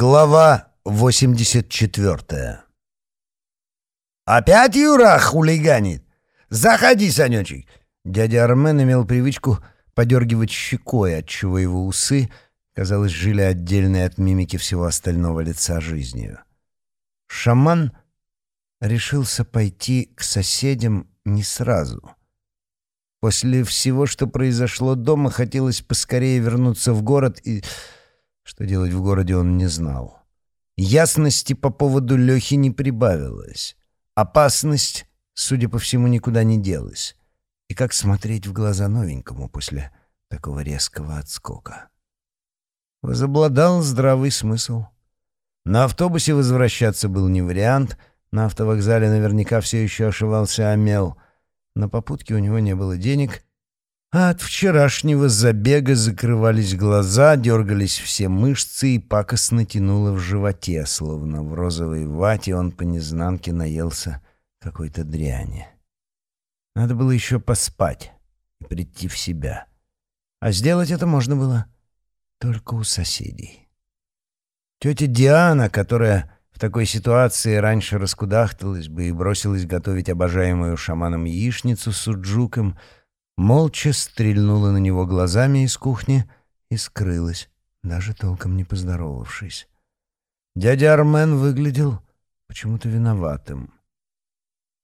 Глава 84 «Опять Юра хулиганит? Заходи, Санечек!» Дядя Армен имел привычку подергивать щекой, отчего его усы, казалось, жили отдельной от мимики всего остального лица жизнью. Шаман решился пойти к соседям не сразу. После всего, что произошло дома, хотелось поскорее вернуться в город и что делать в городе он не знал. Ясности по поводу Лехи не прибавилось. Опасность, судя по всему, никуда не делась. И как смотреть в глаза новенькому после такого резкого отскока? Возобладал здравый смысл. На автобусе возвращаться был не вариант, на автовокзале наверняка все еще ошивался Амел. На попутке у него не было денег — а от вчерашнего забега закрывались глаза, дергались все мышцы и пакостно тянуло в животе, словно в розовой вате он по незнанке наелся какой-то дряни. Надо было еще поспать и прийти в себя. А сделать это можно было только у соседей. Тетя Диана, которая в такой ситуации раньше раскудахталась бы и бросилась готовить обожаемую шаманом яичницу с суджуком — молча стрельнула на него глазами из кухни и скрылась, даже толком не поздоровавшись. Дядя Армен выглядел почему-то виноватым.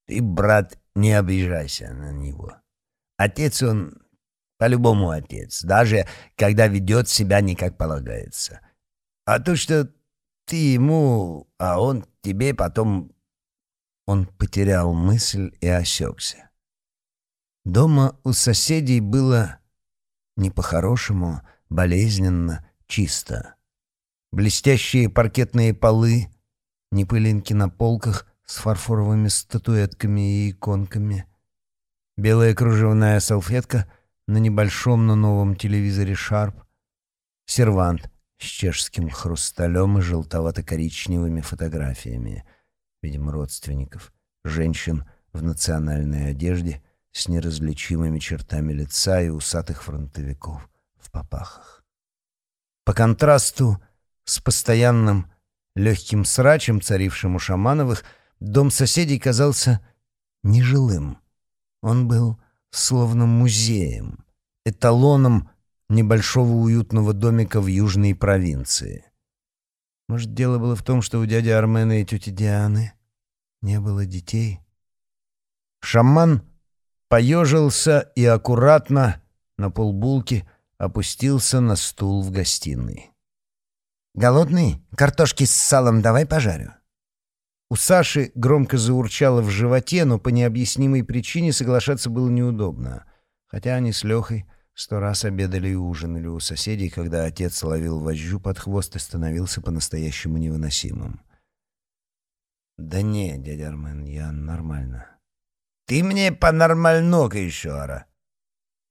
«Ты, брат, не обижайся на него. Отец он по-любому отец, даже когда ведет себя не как полагается. А то, что ты ему, а он тебе потом...» Он потерял мысль и осекся. Дома у соседей было не по-хорошему, болезненно, чисто. Блестящие паркетные полы, не пылинки на полках с фарфоровыми статуэтками и иконками. Белая кружевная салфетка на небольшом, но новом телевизоре «Шарп». Сервант с чешским хрусталем и желтовато-коричневыми фотографиями, видимо, родственников, женщин в национальной одежде — с неразличимыми чертами лица и усатых фронтовиков в попахах. По контрасту с постоянным легким срачем, царившим у Шамановых, дом соседей казался нежилым. Он был словно музеем, эталоном небольшого уютного домика в южной провинции. Может, дело было в том, что у дяди Армена и тети Дианы не было детей? Шаман поежился и аккуратно на полбулки опустился на стул в гостиной. «Голодный? Картошки с салом давай пожарю». У Саши громко заурчало в животе, но по необъяснимой причине соглашаться было неудобно. Хотя они с Лехой сто раз обедали и ужинали у соседей, когда отец ловил вожжу под хвост и становился по-настоящему невыносимым. «Да не, дядя Армен, я нормально», ты мне по-нормальному еще, ара.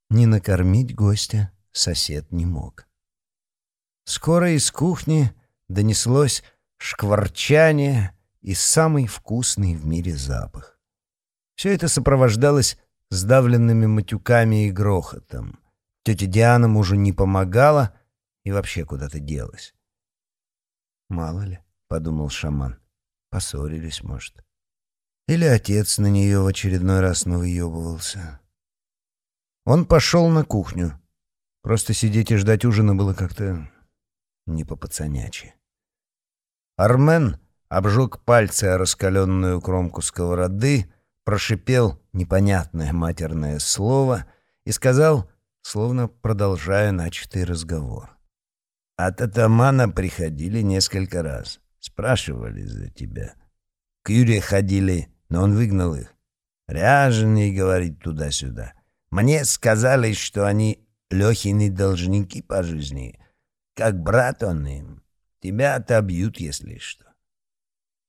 Не накормить гостя сосед не мог. Скоро из кухни донеслось шкварчание и самый вкусный в мире запах. Все это сопровождалось сдавленными матюками и грохотом. Тетя Диана мужу не помогала и вообще куда-то делась. «Мало ли», — подумал шаман, — «поссорились, может». Или отец на нее в очередной раз навыебывался. Он пошел на кухню. Просто сидеть и ждать ужина было как-то не по-пацанячи. Армен обжег пальцы о раскаленную кромку сковороды, прошипел непонятное матерное слово и сказал, словно продолжая начатый разговор. «От атамана приходили несколько раз. Спрашивали за тебя. К Юре ходили но он выгнал их. Ряженый, говорит, туда-сюда. Мне сказали, что они Лехины должники по жизни. Как брат он им. Тебя отобьют, если что.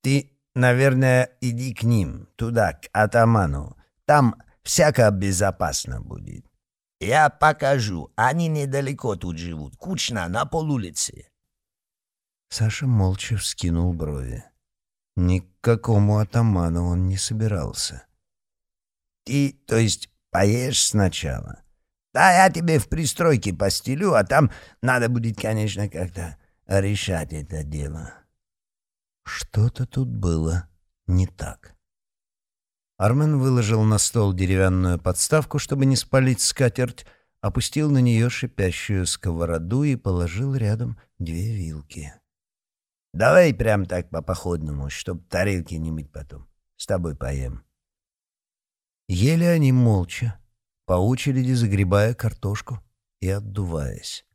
Ты, наверное, иди к ним, туда, к атаману. Там всяко безопасно будет. Я покажу. Они недалеко тут живут. Кучно, на полулице. Саша молча вскинул брови. Ни к какому атаману он не собирался. «Ты, то есть, поешь сначала?» «Да, я тебе в пристройке постелю, а там надо будет, конечно, как-то решать это дело. Что-то тут было не так. Армен выложил на стол деревянную подставку, чтобы не спалить скатерть, опустил на нее шипящую сковороду и положил рядом две вилки. «Давай прям так по-походному, чтоб тарелки не мыть потом. С тобой поем». Ели они молча, по очереди загребая картошку и отдуваясь.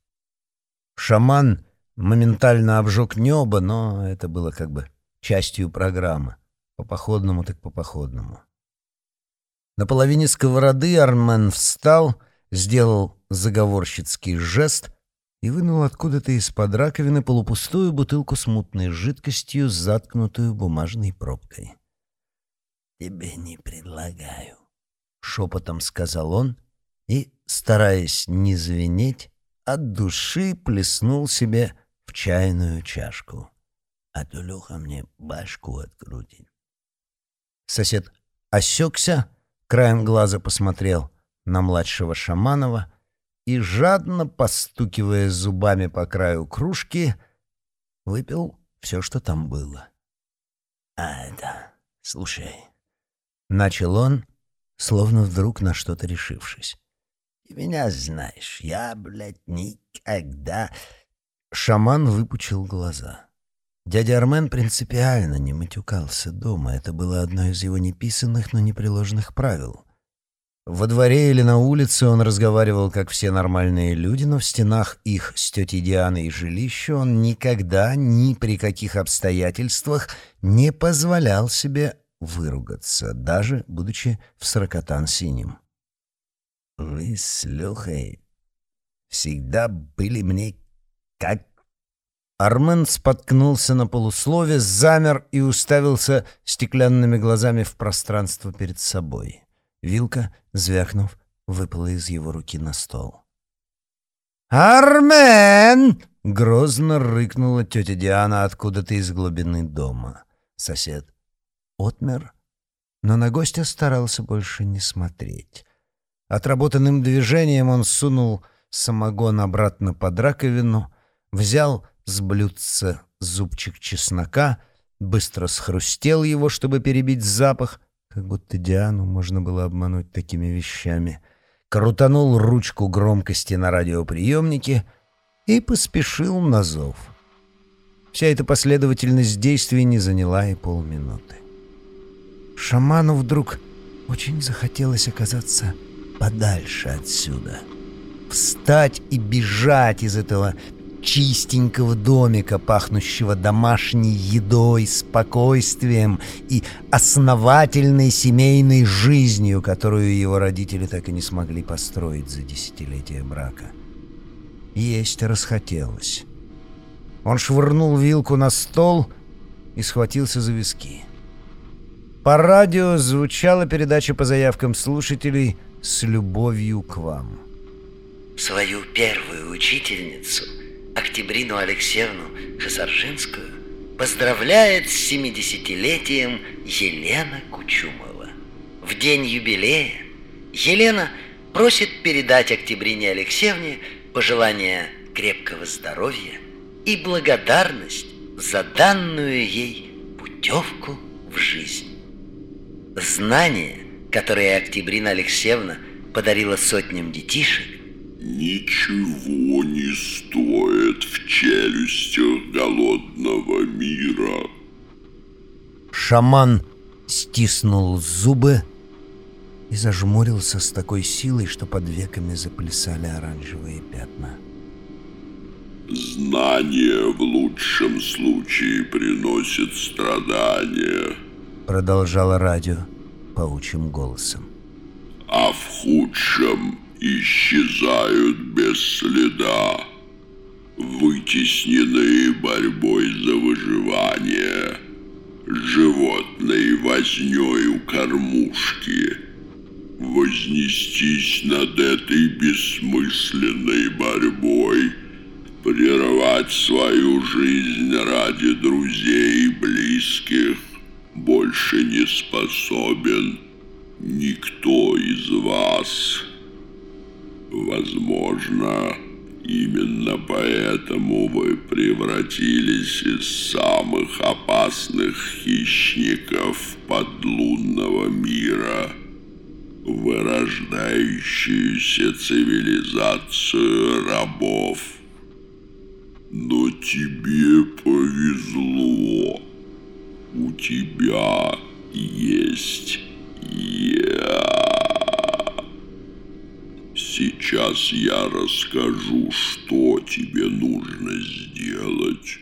Шаман моментально обжег небо, но это было как бы частью программы. По походному так по походному. На половине сковороды Армен встал, сделал заговорщицкий жест и вынул откуда-то из-под раковины полупустую бутылку с мутной жидкостью, заткнутую бумажной пробкой. «Тебе не предлагаю», — шепотом сказал он и, стараясь не звенеть, от души плеснул себе в чайную чашку. «А то Леха мне башку открутит». Сосед осекся, краем глаза посмотрел на младшего Шаманова и, жадно постукивая зубами по краю кружки, выпил все, что там было. «А это... Слушай...» Начал он, словно вдруг на что-то решившись. «Ты меня знаешь, я, блядь, никогда...» Шаман выпучил глаза. Дядя Армен принципиально не матюкался дома. Это было одно из его неписанных, но непреложных правил. Во дворе или на улице он разговаривал, как все нормальные люди, но в стенах их с тетей Дианой жилища он никогда, ни при каких обстоятельствах не позволял себе выругаться, даже будучи в сорокотан синим. «Вы с Лехой всегда были мне как Армен споткнулся на полуслове, замер и уставился стеклянными глазами в пространство перед собой. Вилка, звякнув, выпала из его руки на стол. «Армен!» — грозно рыкнула тетя Диана откуда-то из глубины дома. Сосед отмер, но на гостя старался больше не смотреть. Отработанным движением он сунул самогон обратно под раковину, взял с блюдца зубчик чеснока, быстро схрустел его, чтобы перебить запах, как будто Диану можно было обмануть такими вещами, крутанул ручку громкости на радиоприемнике и поспешил на зов. Вся эта последовательность действий не заняла и полминуты. Шаману вдруг очень захотелось оказаться подальше отсюда. Встать и бежать из этого чистенького домика, пахнущего домашней едой, спокойствием и основательной семейной жизнью, которую его родители так и не смогли построить за десятилетия брака. Есть расхотелось. Он швырнул вилку на стол и схватился за виски. По радио звучала передача по заявкам слушателей «С любовью к вам». Свою первую учительницу – Октябрину Алексеевну Хасаржинскую поздравляет с 70-летием Елена Кучумова. В день юбилея Елена просит передать Октябрине Алексеевне пожелания крепкого здоровья и благодарность за данную ей путевку в жизнь. Знания, которые Октябрина Алексеевна подарила сотням детишек, ничего не стоит в челюстях голодного мира. Шаман стиснул зубы и зажмурился с такой силой, что под веками заплясали оранжевые пятна. «Знание в лучшем случае приносит страдания», — продолжало радио паучьим голосом. «А в худшем исчезают без следа, вытесненные борьбой за выживание, животной вознёй у кормушки. Вознестись над этой бессмысленной борьбой, прервать свою жизнь ради друзей и близких больше не способен никто из вас. Возможно, Именно поэтому вы превратились из самых опасных хищников подлунного мира вырождающуюся цивилизацию рабов. Но тебе повезло. У тебя есть я. Сейчас я расскажу, что тебе нужно сделать.